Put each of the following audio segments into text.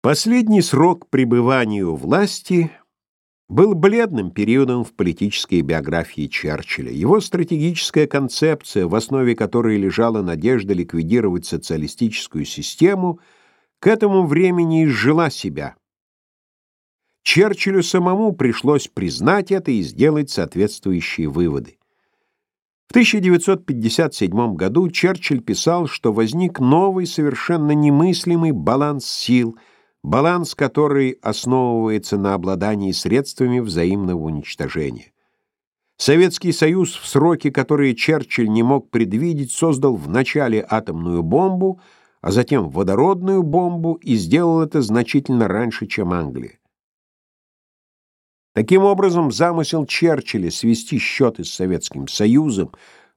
Последний срок пребывания у власти был бледным периодом в политической биографии Черчилля. Его стратегическая концепция, в основе которой лежала надежда ликвидировать социалистическую систему, к этому времени изжила себя. Черчиллю самому пришлось признать это и сделать соответствующие выводы. В 1957 году Черчилль писал, что возник новый, совершенно немыслимый баланс сил – баланс который основывается на обладании средствами взаимного уничтожения. Советский Союз в сроки, которые Черчилль не мог предвидеть, создал вначале атомную бомбу, а затем водородную бомбу и сделал это значительно раньше, чем Англия. Таким образом, замысел Черчилля свести счеты с Советским Союзом,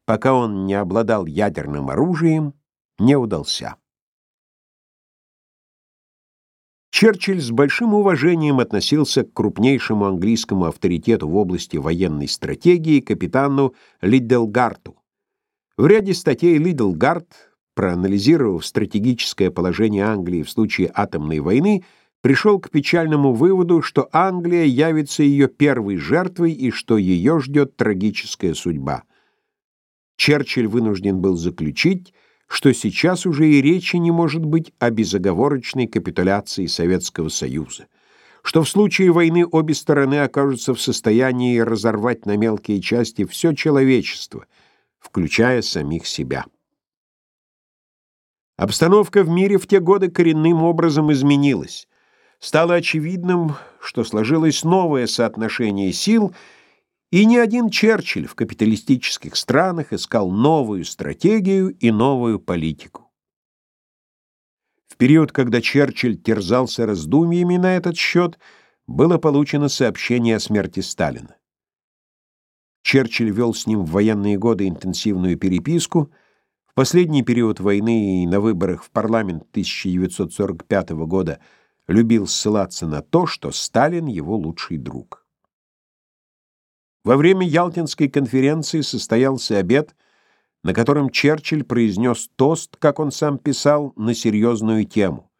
пока он не обладал ядерным оружием, не удался. Черчилль с большим уважением относился к крупнейшему английскому авторитету в области военной стратегии, капитану Лидделгарту. В ряде статей Лидделгард, проанализировав стратегическое положение Англии в случае атомной войны, пришел к печальному выводу, что Англия явится ее первой жертвой и что ее ждет трагическая судьба. Черчилль вынужден был заключить, что сейчас уже и речи не может быть о безоговорочной капитуляции Советского Союза, что в случае войны обе стороны окажутся в состоянии разорвать на мелкие части все человечество, включая самих себя. Обстановка в мире в те годы коренным образом изменилась. Стало очевидным, что сложилось новое соотношение сил – и ни один Черчилль в капиталистических странах искал новую стратегию и новую политику. В период, когда Черчилль терзался раздумьями на этот счет, было получено сообщение о смерти Сталина. Черчилль вел с ним в военные годы интенсивную переписку. В последний период войны и на выборах в парламент 1945 года любил ссылаться на то, что Сталин его лучший друг. Во время Ялтинской конференции состоялся обед, на котором Черчилль произнес тост, как он сам писал, на серьезную тему.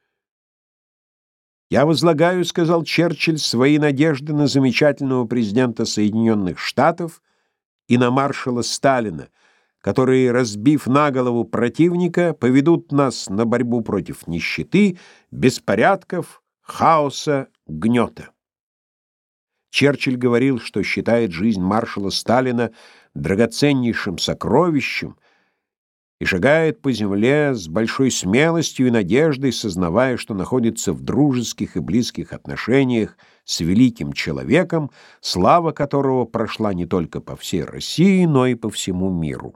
«Я возлагаю, — сказал Черчилль, — свои надежды на замечательного президента Соединенных Штатов и на маршала Сталина, которые, разбив на голову противника, поведут нас на борьбу против нищеты, беспорядков, хаоса, гнета». Черчилль говорил, что считает жизнь маршала Сталина драгоценнейшим сокровищем и шагает по земле с большой смелостью и надеждой, сознавая, что находится в дружеских и близких отношениях с великим человеком, слава которого прошла не только по всей России, но и по всему миру.